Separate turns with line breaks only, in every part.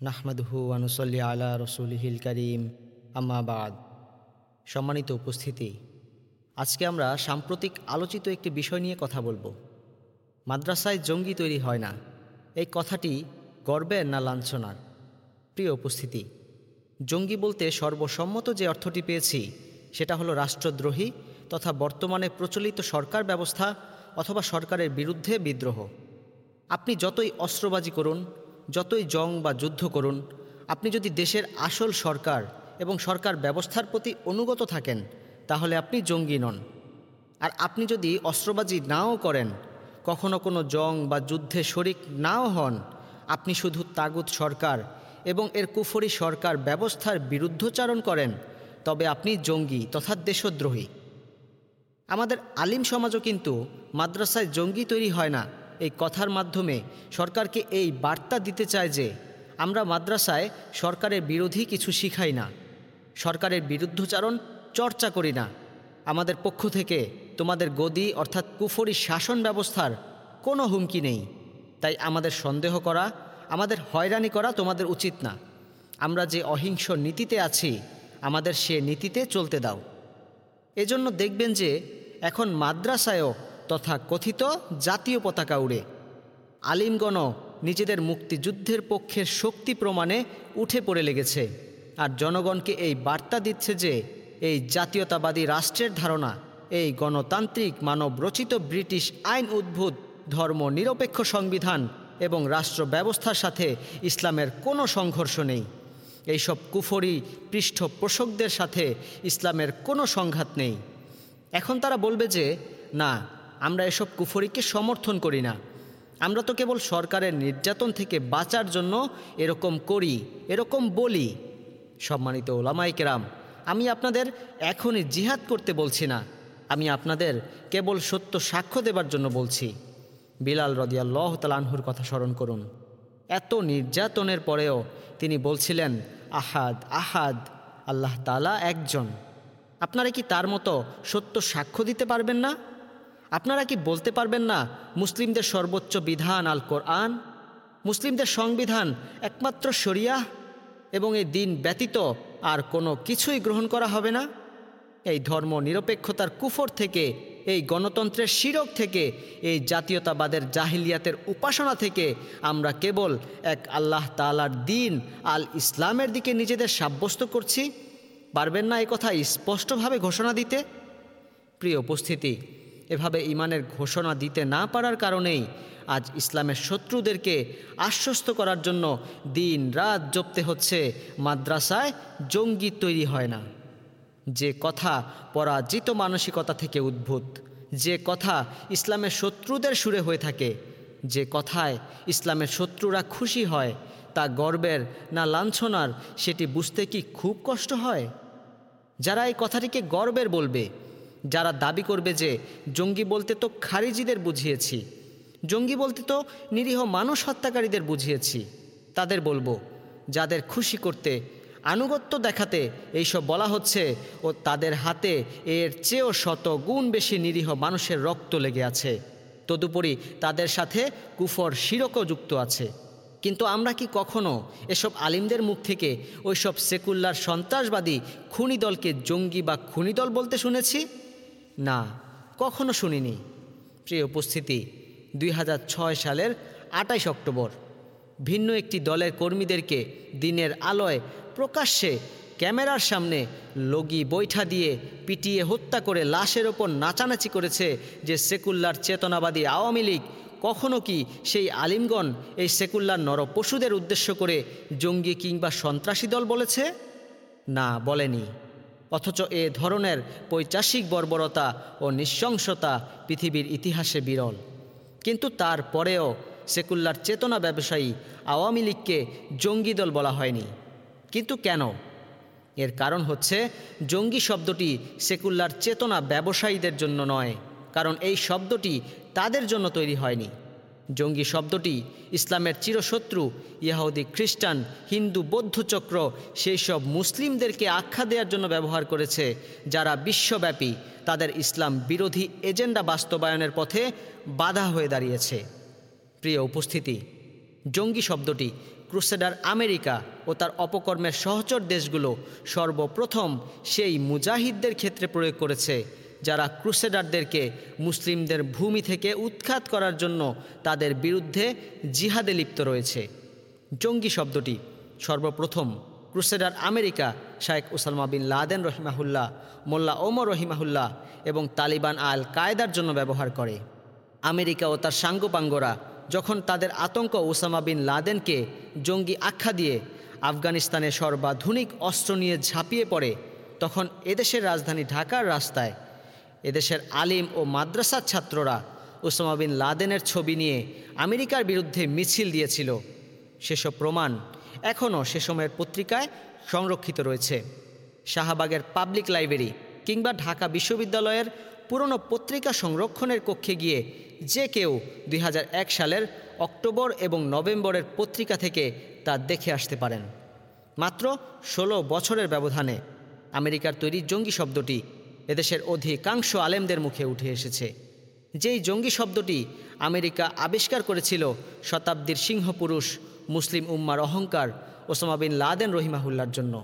নাহমাদহু আনুসল্লি আলা রসুলহিল করিম। আম্মাবাদ সম্মানিত উপস্থিতি, আজকে আমরা সাম্প্রতিক আলোচিত একটি বিষয় নিয়ে কথা বলব। মাদ্রাসায় জঙ্গি তৈরি হয় না। এই কথাটি গর্বের না লাঞ্ছনার। প্রিয় উপস্থিতি, জঙ্গি বলতে সর্বসম্মত যে অর্থটি পেয়েছি, সেটা হলো রাষ্ট্রদ্রোহী তথা বর্তমানে প্রচলিত সরকার ব্যবস্থা অথবা সরকারের বিরুদ্ধে বিদ্রোহ। আপনি যতই অস্ত্রবাজি করুন যতই জং বা যুদ্ধ করুন, আপনি যদি দেশের আসল সরকার এবং সরকার ব্যবস্থার প্রতি অনুগত থাকেন, তাহলে আপনি জঙ্গি নন। আর আপনি যদি অস্ত্রবাজি নাও করেন, কখনো কোনো জং বা যুদ্ধে শরিক নাও হন, আপনি শুধু তাগুত সরকার এবং এর কুফরি সরকার ব্যবস্থার বিরুদ্ধচারণ করেন, তবে আপনি জঙ্গি তথা দেশদ্রোহী। আমাদের আলিম সমাজও কিন্তু মাদ্রাসায় জঙ্গি তৈরি হয় না। এই কথার মাধ্যমে সরকারকে এই বার্তা দিতে চায় যে, আমরা মাদ্রাসায় সরকারের বিরোধী কিছু শিখাই না। সরকারের বিরুদ্ধচারণ চর্চা করি না। আমাদের পক্ষ থেকে তোমাদের গদি অর্থাৎ কুফরি শাসন ব্যবস্থার কোনো হুমকি নেই। তাই আমাদের সন্দেহ করা, আমাদের হয়রানি করা তোমাদের উচিত না। আমরা যে অহিংস নীতিতে আছি, আমাদের সে নীতিতে চলতে দাও। এজন্য দেখবেন যে, এখন মাদ্রাসায়ও তথা কথিত জাতীয় পতাকা উড়ে। আলিমগণ নিজেদের মুক্তিযুদ্ধের পক্ষের শক্তি প্রমাণে উঠে পড়ে লেগেছে। আর জনগণকে এই বার্তা দিচ্ছে যে, এই জাতীয়তাবাদী রাষ্ট্রের ধারণা, এই গণতান্ত্রিক মানব রচিত ব্রিটিশ আইন উদ্ভূত ধর্ম নিরপেক্ষ সংবিধান এবং রাষ্ট্র ব্যবস্থার সাথে ইসলামের কোনো সংঘর্ষ নেই। এইসব কুফরি পৃষ্ঠপোষকদের সাথে ইসলামের কোনো সংঘাত নেই। এখন তারা বলবে যে, না আমরা এসব কুফরিকে সমর্থন করি না। আমরা তো কেবল সরকারের নির্যাতন থেকে বাঁচার জন্য এরকম করি, এরকম বলি। সম্মানিত ওলামাইকেরাম আমি আপনাদের এখনই জিহাদ করতে বলছি না। আমি আপনাদের কেবল সত্য সাক্ষ্য দেবার জন্য বলছি। বিলাল রদিয়াল্লাহ তালানহুর কথা স্মরণ করুন। এত নির্যাতনের পরেও তিনি বলছিলেন, আহাদ আহাদ, আল্লাহ তালা একজন। আপনারা কি তার মতো সত্য সাক্ষ্য দিতে পারবেন না? আপনারা কি বলতে পারবেন না মুসলিমদের সর্বোচ্চ বিধান আল কোরআন? মুসলিমদের সংবিধান একমাত্র শরিয়া এবং এই দিন ব্যতীত আর কোনো কিছুই গ্রহণ করা হবে না? এই ধর্ম নিরপেক্ষতার কুফর থেকে, এই গণতন্ত্রের শিরক থেকে, এই জাতীয়তাবাদের জাহিলিয়াতের উপাসনা থেকে আমরা কেবল এক আল্লাহ তালার দিন আল ইসলামের দিকে নিজেদের সাব্যস্ত করছি। পারবেন না এই কথা স্পষ্টভাবে ঘোষণা দিতে? প্রিয় উপস্থিতি এভাবে ইমানের ঘোষণা দিতে না পারার কারণেই আজ ইসলামের শত্রুদেরকে আশ্বস্ত করার জন্য দিন রাত জপতে হচ্ছে, মাদ্রাসায় জঙ্গি তৈরি হয় না। যে কথা পরাজিত মানসিকতা থেকে উদ্ভূত, যে কথা ইসলামের শত্রুদের সুরে হয়ে থাকে, যে কথায় ইসলামের শত্রুরা খুশি হয়, তা গর্বের না লাঞ্ছনার, সেটি বুঝতে কি খুব কষ্ট হয়? যারা এই কথাটিকে গর্বের বলবে যারা দাবি করবে যে জঙ্গি বলতে তো খারিজিদের বুঝিয়েছি, জঙ্গি বলতে তো নিরীহ মানুষ হত্যাকারীদের বুঝিয়েছি, তাদের বলব, যাদের খুশি করতে, আনুগত্য দেখাতে এইসব বলা হচ্ছে ও তাদের হাতে এর চেয়েও শত গুণ বেশি নিরীহ মানুষের রক্ত লেগে আছে। তদুপরি তাদের সাথে কুফর শিরকও যুক্ত আছে। কিন্তু আমরা কি কখনো এসব আলিমদের মুখ থেকে ওইসব সেকুল্লার সন্ত্রাসবাদী খুনি দলকে জঙ্গি বা খুনি দল বলতে শুনেছি? না, কখনো শুনিনি। প্রিয় উপস্থিতি, দুই হাজার ছয় সালের আটাইশ অক্টোবর। ভিন্ন একটি দলের কর্মীদেরকে দিনের আলোয় প্রকাশ্যে ক্যামেরার সামনে লগি বৈঠা দিয়ে পিটিয়ে হত্যা করে লাশের ওপর নাচানাচি করেছে যে সেকুল্লার চেতনাবাদী আওয়ামী লীগ, কখনো কি সেই আলিমগণ এই সেকুল্লার নর পশুদের উদ্দেশ্য করে জঙ্গি কিংবা সন্ত্রাসী দল বলেছে? না, বলেনি। অথচ এ ধরনের পৈচাসিক বর্বরতা ও নৃশংসতা পৃথিবীর ইতিহাসে বিরল। কিন্তু তারপরেও সেকুল্লার চেতনা ব্যবসায়ী আওয়ামী লীগকে জঙ্গি দল বলা হয়নি। কিন্তু কেন? এর কারণ হচ্ছে জঙ্গি শব্দটি সেকুল্লার চেতনা ব্যবসায়ীদের জন্য নয়, কারণ এই শব্দটি তাদের জন্য তৈরি হয়নি। জঙ্গি শব্দটি ইসলামের চিরশত্রু ইয়াহুদি খ্রিস্টান, হিন্দু, বৌদ্ধ চক্র, সেই সব মুসলিমদেরকে আখ্যা দেওয়ার জন্য ব্যবহার করেছে, যারা বিশ্বব্যাপী, তাদের ইসলাম বিরোধী এজেন্ডা বাস্তবায়নের পথে বাধা হয়ে দাঁড়িয়েছে। প্রিয় উপস্থিতি, জঙ্গি শব্দটি ক্রুসেডার আমেরিকা ও তার অপকর্মের সহচর দেশগুলো সর্বপ্রথম সেই মুজাহিদদের ক্ষেত্রে প্রয়োগ করেছে যারা ক্রুসেডারদেরকে মুসলিমদের ভূমি থেকে উৎখাত করার জন্য তাদের বিরুদ্ধে জিহাদে লিপ্ত রয়েছে। জঙ্গি শব্দটি সর্বপ্রথম ক্রুসেডার আমেরিকা শায়েক উসালমা বিন লাদেন রহিমাহুল্লাহ, মোল্লা ওমর রহিমাহুল্লাহ এবং তালিবান আল কায়দার জন্য ব্যবহার করে। আমেরিকা ও তার সাঙ্গপাঙ্গরা যখন তাদের আতঙ্ক ওসামা বিন লাদেনকে জঙ্গি আখ্যা দিয়ে আফগানিস্তানে সর্বাধুনিক অস্ত্র নিয়ে ঝাঁপিয়ে পড়ে, তখন এদেশের রাজধানী ঢাকার রাস্তায় এদেশের আলিম ও মাদ্রাসার ছাত্ররা ওসামা বিন লাদেনের ছবি নিয়ে আমেরিকার বিরুদ্ধে মিছিল দিয়েছিল। সেসব প্রমাণ এখনও সে সময়ের পত্রিকায় সংরক্ষিত রয়েছে। শাহবাগের পাবলিক লাইব্রেরি কিংবা ঢাকা বিশ্ববিদ্যালয়ের পুরনো পত্রিকা সংরক্ষণের কক্ষে গিয়ে যে কেউ দুই হাজার এক সালের অক্টোবর এবং নভেম্বরের পত্রিকা থেকে তা দেখে আসতে পারেন। মাত্র ষোলো বছরের ব্যবধানে আমেরিকার তৈরি জঙ্গি শব্দটি এদেশের অধিকাংশ আলেমদের মুখে উঠে এসেছে। যেই জঙ্গি শব্দটি আমেরিকা আবিষ্কার করেছিল, শতাব্দীর সিংহপুরুষ, মুসলিম উম্মার অহংকার, ওসামা বিন লাদেন রহিমাহুল্লার জন্য।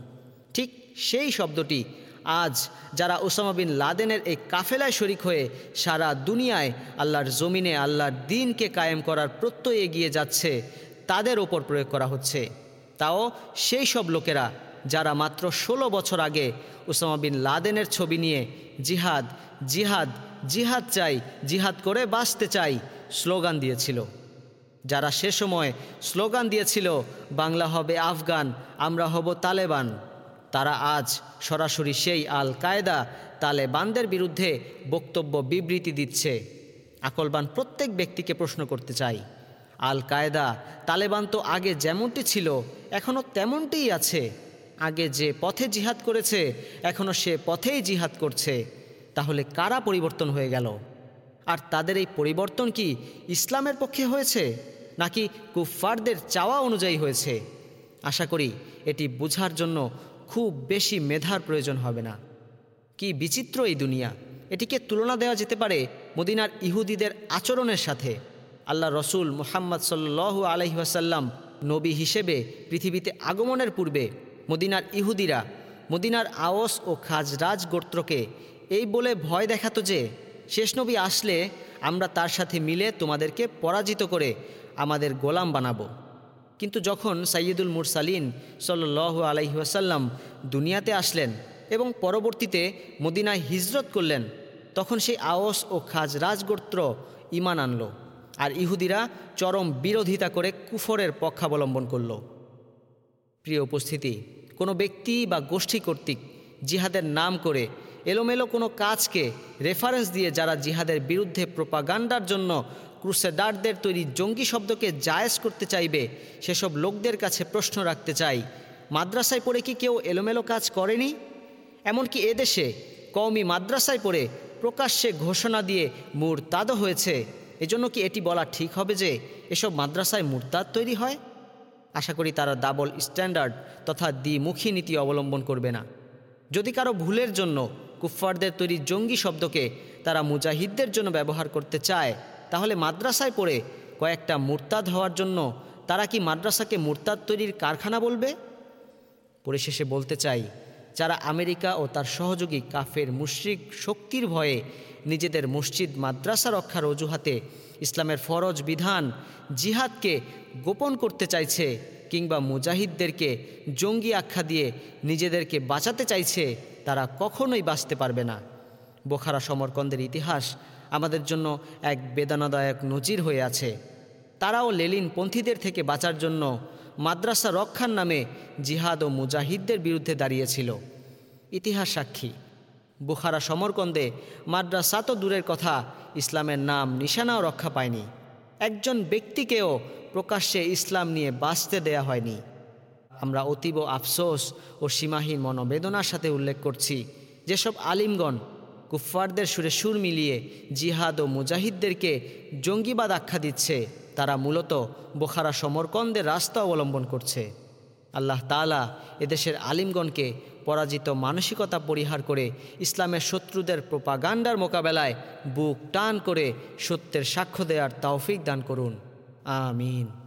ঠিক সেই শব্দটি আজ যারা ওসামা বিন লাদেনের এই কাফেলায় শরিক হয়ে সারা দুনিয়ায় আল্লাহর জমিনে আল্লাহর দিনকে কায়েম করার প্রত্যয় এগিয়ে যাচ্ছে, তাদের ওপর প্রয়োগ করা হচ্ছে। তাও সেই সব লোকেরা যারা মাত্র ষোলো বছর আগে ওসামা বিন লাদেনের ছবি নিয়ে জিহাদ জিহাদ জিহাদ চাই, জিহাদ করে বাঁচতে চাই স্লোগান দিয়েছিল। যারা সে সময় স্লোগান দিয়েছিল, বাংলা হবে আফগান, আমরা হব তালেবান, তারা আজ সরাসরি সেই আল কায়দা তালেবানদের বিরুদ্ধে বক্তব্য বিবৃতি দিচ্ছে। আকলবান প্রত্যেক ব্যক্তিকে প্রশ্ন করতে চাই আল কায়দা তালেবান তো আগে যেমনটি ছিল এখনও তেমনটিই আছে। আগে যে পথে জিহাদ করেছে এখনও সে পথেই জিহাদ করছে। তাহলে কারা পরিবর্তন হয়ে গেল? আর তাদের এই পরিবর্তন কি ইসলামের পক্ষে হয়েছে, নাকি কুফফারদের চাওয়া অনুযায়ী হয়েছে? আশা করি এটি বোঝার জন্য খুব বেশি মেধার প্রয়োজন হবে না। কি বিচিত্র এই দুনিয়া! এটিকে তুলনা দেওয়া যেতে পারে মদিনার ইহুদিদের আচরণের সাথে। আল্লাহ রসুল মুহাম্মদ সাল্লু আলহিহাসাল্লাম নবী হিসেবে পৃথিবীতে আগমনের পূর্বে মদিনার ইহুদিরা, মদিনার আওস ও খাজরাজ গোত্রকে এই বলে ভয় দেখাতো যে, শেষ নবী আসলে আমরা তার সাথে মিলে তোমাদেরকে পরাজিত করে আমাদের গোলাম বানাবো। কিন্তু যখন সাইয়দুল মুরসালিন সাল্লু আলাইহাসাল্লাম দুনিয়াতে আসলেন এবং পরবর্তীতে মদিনায় হিজরত করলেন, তখন সেই আওস ও খাজরাজ গোত্র ইমান আনল। আর ইহুদিরা চরম বিরোধিতা করে কুফরের পক্ষাবলম্বন করল। প্রিয় উপস্থিতি, কোনো ব্যক্তি বা গোষ্ঠী কর্তৃক জিহাদের নাম করে এলোমেলো কোনো কাজকে রেফারেন্স দিয়ে যারা জিহাদের বিরুদ্ধে প্রোপাগান্ডার জন্য ক্রুসেডারদের তৈরি জঙ্গি শব্দকে জায়েজ করতে চাইবে, সেসব লোকদের কাছে প্রশ্ন রাখতে চাই, মাদ্রাসায় পড়ে কি কেউ এলোমেলো কাজ করেনি? এমনকি এদেশে কওমি মাদ্রাসায় পড়ে প্রকাশ্যে ঘোষণা দিয়ে মুরতাদ হয়েছে, এজন্য কি এটি বলা ঠিক হবে যে এসব মাদ্রাসায় মুরতাদ তৈরি হয়? আশা করি তারা ডাবল স্ট্যান্ডার্ড তথা দ্বিমুখী নীতি অবলম্বন করবে না। যদি কারও ভুলের জন্য কুফফারদের তৈরি জঙ্গি শব্দকে তারা মুজাহিদদের জন্য ব্যবহার করতে চায়, তাহলে মাদ্রাসায় পড়ে কয়েকটা মুরতাদ হওয়ার জন্য তারা কি মাদ্রাসাকে মুরতাদ তৈরির কারখানা বলবে? পরিশেষে বলতে চাই যারা আমেরিকা ও তার সহযোগী কাফের মুশ্রিক শক্তির ভয়ে নিজেদের মসজিদ, মাদ্রাসা রক্ষার অজুহাতে ইসলামের ফরজ বিধান জিহাদকে গোপন করতে চাইছে কিংবা মুজাহিদদেরকে জঙ্গি আখ্যা দিয়ে নিজেদেরকে বাঁচাতে চাইছে, তারা কখনোই বাঁচতে পারবে না। বোখারা সমরকন্দের ইতিহাস আমাদের জন্য এক বেদনাদায়ক নজির হয়ে আছে। তারাও লেলিন পন্থীদের থেকে বাঁচার জন্য মাদ্রাসা রক্ষার নামে জিহাদ ও মুজাহিদদের বিরুদ্ধে দাঁড়িয়েছিল। ইতিহাস সাক্ষী। বুখারা সমরকন্দে মাদ্রাসা তো দূরের কথা, ইসলামের নাম, নিশানাও রক্ষা পায়নি। একজন ব্যক্তিকেও প্রকাশ্যে ইসলাম নিয়ে বাঁচতে দেয়া হয়নি। আমরা অতীব আফসোস ও সীমাহীন মনোবেদনার সাথে উল্লেখ করছি, যেসব আলিমগণ কুফফারদের সুরে সুর মিলিয়ে জিহাদ ও মুজাহিদদেরকে জঙ্গিবাদ আখ্যা দিচ্ছে। তারা মূলত বোখারা সমরকন্দের রাস্তা অবলম্বন করছে। আল্লাহ তালা এদেশের আলিমগণকে পরাজিত মানসিকতা পরিহার করে ইসলামের শত্রুদের প্রোপাগান্ডার মোকাবেলায় বুক টান করে সত্যের সাক্ষ্য দেওয়ার তৌফিক দান করুন। আমিন।